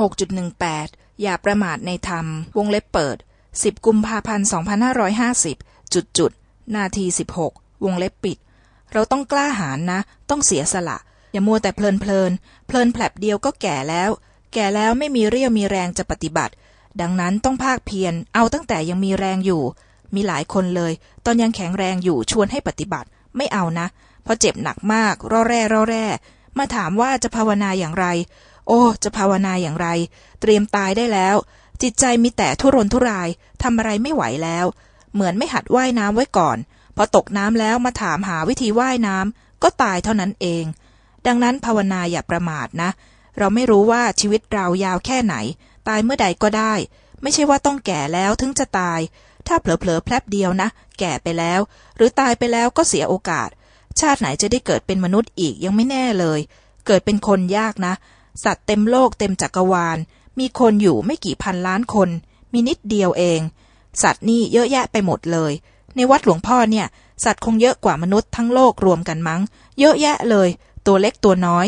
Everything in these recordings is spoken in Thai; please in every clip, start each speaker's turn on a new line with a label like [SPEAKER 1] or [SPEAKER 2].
[SPEAKER 1] 6.18 อย่าประมาทในธรรม วงเล็บเปิด 10 กุมภาพันธ์ 2550 จุดจุด นาที 16 วงเล็บปิด เราต้องกล้าหาญนะ ต้องเสียสละ อย่ามัวแต่เพลินเพลิน เพลินแผลบเดียวก็แก่แล้ว แก่แล้วไม่มีเรี่ยวมีแรงจะปฏิบัติ ดังนั้นต้องภาคเพียร เอาตั้งแต่ยังมีแรงอยู่ มีหลายคนเลย ตอนยังแข็งแรงอยู่ชวนให้ปฏิบัติ ไม่เอานะเพราะเจ็บหนักมาก ร่อแร่ร่อแร่ มาถามว่าจะภาวนาอย่างไร โอ้ จะภาวนาอย่างไร เตรียมตายได้แล้ว จิตใจมีแต่ทุรนทุรายทำอะไรไม่ไหวแล้ว เหมือนไม่หัดว่ายน้ำไว้ก่อน พอตกน้ำแล้วมาถามหาวิธีว่ายน้ำก็ตายเท่านั้นเอง ดังนั้นภาวนาอย่าประมาทนะ เราไม่รู้ว่าชีวิตเรายาวแค่ไหน ตายเมื่อใดก็ได้ ไม่ใช่ว่าต้องแก่แล้วถึงจะตาย ถ้าเผลอๆแพลบเดียวนะ แก่ไปแล้ว หรือตายไปแล้วก็เสียโอกาส ชาติไหนจะได้เกิดเป็นมนุษย์อีกยังไม่แน่เลย เกิดเป็นคนยากนะ สัตว์เต็มโลกเต็มจักรวาล มีคนอยู่ไม่กี่พันล้านคน มีนิดเดียวเอง สัตว์นี่เยอะแยะไปหมดเลย ในวัดหลวงพ่อเนี่ย สัตว์คงเยอะกว่ามนุษย์ทั้งโลกรวมกันมั้ง เยอะแยะเลย ตัวเล็กตัวน้อย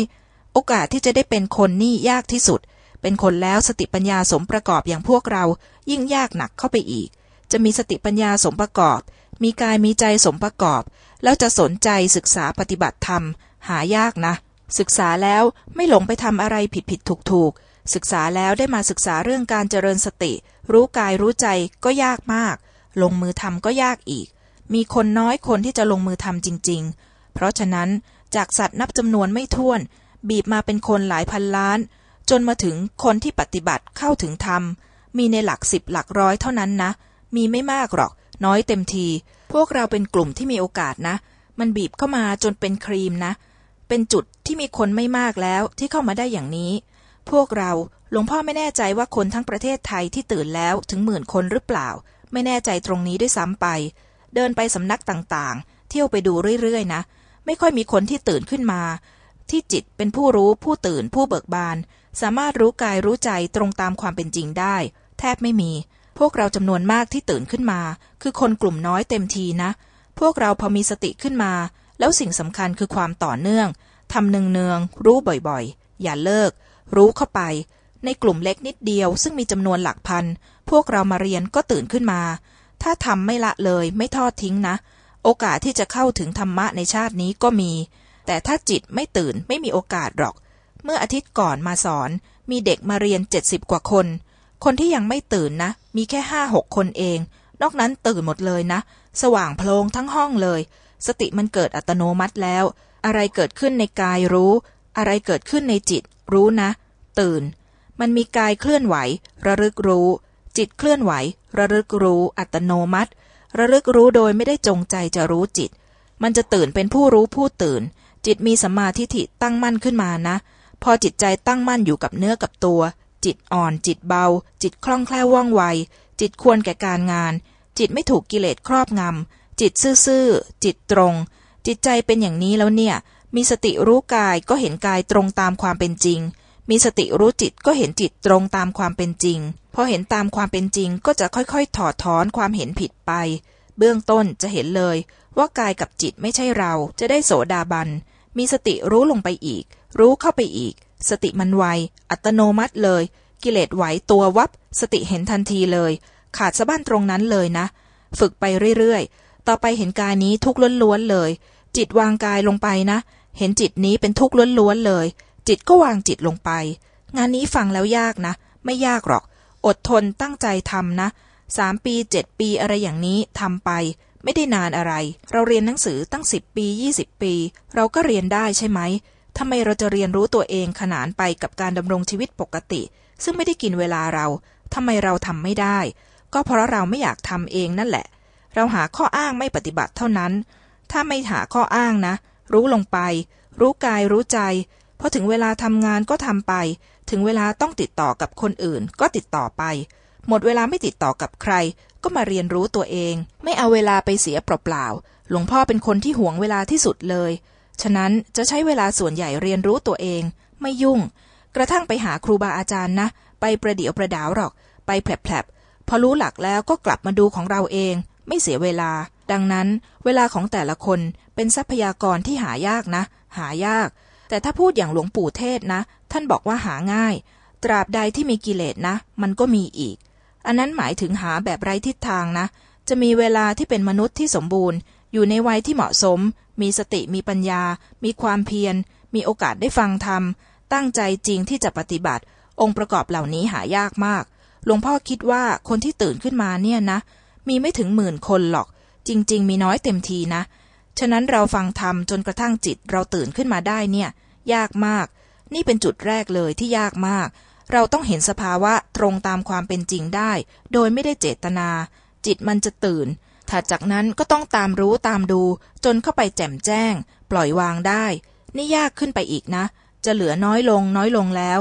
[SPEAKER 1] โอกาสที่จะได้เป็นคนนี่ยากที่สุด เป็นคนแล้วสติปัญญาสมประกอบอย่างพวกเรา ยิ่งยากหนักเข้าไปอีก จะมีสติปัญญาสมประกอบ มีกายมีใจสมประกอบ แล้วจะสนใจศึกษาปฏิบัติธรรม หายากนะ ศึกษาแล้วไม่หลงไปทำอะไรผิดผิดถูกถูกศึกษาแล้วได้มาศึกษาเรื่องการเจริญสติ รู้กายรู้ใจก็ยากมาก ลงมือทำก็ยากอีก มีคนน้อยคนที่จะลงมือทำจริง ๆ เพราะฉะนั้นจากสัตว์นับจำนวนไม่ถ้วน บีบมาเป็นคนหลายพันล้าน จนมาถึงคนที่ปฏิบัติเข้าถึงธรรม มีในหลักสิบหลักร้อยเท่านั้นนะ มีไม่มากหรอก น้อยเต็มที พวกเราเป็นกลุ่มที่มีโอกาสนะ มันบีบเข้ามาจนเป็นครีมนะ เป็นจุด ที่มีคนไม่มากแล้วที่เข้ามาได้อย่างนี้ พวกเราหลวงพ่อไม่แน่ใจว่าคนทั้งประเทศไทยที่ตื่นแล้วถึงหมื่นคนหรือเปล่า ไม่แน่ใจตรงนี้ด้วยซ้ำไป เดินไปสำนักต่างๆ เที่ยวไปดูเรื่อยๆนะ ไม่ค่อยมีคนที่ตื่นขึ้นมา ที่จิตเป็นผู้รู้ผู้ตื่นผู้เบิกบาน สามารถรู้กายรู้ใจตรงตามความเป็นจริงได้ แทบไม่มี พวกเราจำนวนมากที่ตื่นขึ้นมา คือคนกลุ่มน้อยเต็มทีนะ พวกเราพอมีสติขึ้นมา แล้วสิ่งสำคัญคือความต่อเนื่อง ทำเนืองๆรู้บ่อยๆ อย่าเลิก รู้เข้าไป ในกลุ่มเล็กนิดเดียว ซึ่งมีจำนวนหลักพัน พวกเรามาเรียนก็ตื่นขึ้นมา ถ้าทำไม่ละเลยไม่ทอดทิ้งนะ โอกาสที่จะเข้าถึงธรรมะในชาตินี้ก็มี แต่ถ้าจิตไม่ตื่นไม่มีโอกาสหรอก เมื่ออาทิตย์ก่อนมาสอน มีเด็กมาเรียนเจ็ดสิบกว่าคน คนที่ยังไม่ตื่นนะ มีแค่ห้าหกคนเอง นอกนั้นตื่นหมดเลยนะ สว่างโพลงทั้งห้องเลย สติมันเกิดอัตโนมัติแล้วอะไรเกิดขึ้นในกายรู้ อะไรเกิดขึ้นในจิต รู้นะ ตื่น มันมีกายเคลื่อนไหว ระลึกรู้ จิตเคลื่อนไหว ระลึกรู้อัตโนมัติ ระลึกรู้โดยไม่ได้จงใจจะรู้จิต มันจะตื่นเป็นผู้รู้ผู้ตื่น จิตมีสมาธิฐิตั้งมั่นขึ้นมานะ พอจิตใจตั้งมั่นอยู่กับเนื้อกับตัว จิตอ่อน จิตเบา จิตคล่องแคล่วว่องไว จิตควรแก่การงาน จิตไม่ถูกกิเลสครอบงำจิตซื่อๆ จิตตรง จิตใจเป็นอย่างนี้แล้วเนี่ย มีสติรู้กายก็เห็นกายตรงตามความเป็นจริง มีสติรู้จิตก็เห็นจิตตรงตามความเป็นจริง พอเห็นตามความเป็นจริงก็จะค่อยๆ ถอดถอนความเห็นผิดไป เบื้องต้นจะเห็นเลย ว่ากายกับจิตไม่ใช่เราจะได้โสดาบัน มีสติรู้ลงไปอีก รู้เข้าไปอีก สติมันไว อัตโนมัติเลย กิเลสไหวตัววับ สติเห็นทันทีเลย ขาดสะบั้นตรงนั้นเลยนะ ฝึกไปเรื่อยๆ ต่อไปเห็นกายนี้ทุกล้วนๆเลย จิตวางกายลงไปนะ เห็นจิตนี้เป็นทุกข์ล้วนๆเลย จิตก็วางจิตลงไป งานนี้ฟังแล้วยากนะ ไม่ยากหรอก อดทนตั้งใจทำนะสามปีเจ็ดปีอะไรอย่างนี้ทำไป ไม่ได้นานอะไร เราเรียนหนังสือตั้งสิบปียี่สิบปี เราก็เรียนได้ใช่ไหมทำไมเราจะเรียนรู้ตัวเองขนานไปกับการดำรงชีวิตปกติ ซึ่งไม่ได้กินเวลาเราทำไมเราทำไม่ได้ ก็เพราะเราไม่อยากทำเองนั่นแหละ เราหาข้ออ้างไม่ปฏิบัติเท่านั้น ถ้าไม่หาข้ออ้างนะ รู้ลงไป รู้กายรู้ใจพอถึงเวลาทำงานก็ทำไป ถึงเวลาต้องติดต่อกับคนอื่น ก็ติดต่อไป หมดเวลาไม่ติดต่อกับใคร ก็มาเรียนรู้ตัวเอง ไม่เอาเวลาไปเสียเปล่าๆหลวงพ่อเป็นคนที่หวงเวลาที่สุดเลย ฉะนั้นจะใช้เวลาส่วนใหญ่เรียนรู้ตัวเอง ไม่ยุ่ง กระทั่งไปหาครูบาอาจารย์นะ ไปประเดี๋ยวประดาวหรอก ไปแผลบๆพอรู้หลักแล้วก็กลับมาดูของเราเอง ไม่เสียเวลา ดังนั้นเวลาของแต่ละคนเป็นทรัพยากรที่หายากนะ หายาก แต่ถ้าพูดอย่างหลวงปู่เทศนะ ท่านบอกว่าหาง่าย ตราบใดที่มีกิเลสนะ มันก็มีอีก อันนั้นหมายถึงหาแบบไร้ทิศทางนะ จะมีเวลาที่เป็นมนุษย์ที่สมบูรณ์ อยู่ในวัยที่เหมาะสม มีสติมีปัญญา มีความเพียร มีโอกาสได้ฟังธรรม ตั้งใจจริงที่จะปฏิบัติ องค์ประกอบเหล่านี้หายากมากหลวงพ่อคิดว่าคนที่ตื่นขึ้นมาเนี่ยนะ มีไม่ถึงหมื่นคนหรอก จริง ๆ มีน้อยเต็มทีนะ ฉะนั้นเราฟังธรรมจนกระทั่งจิตเราตื่นขึ้นมาได้เนี่ย ยากมาก นี่เป็นจุดแรกเลยที่ยากมาก เราต้องเห็นสภาวะตรงตามความเป็นจริงได้ โดยไม่ได้เจตนา จิตมันจะตื่นถัดจากนั้นก็ต้องตามรู้ตามดู จนเข้าไปแจ่มแจ้ง ปล่อยวางได้ นี่ยากขึ้นไปอีกนะ จะเหลือน้อยลงน้อยลงแล้ว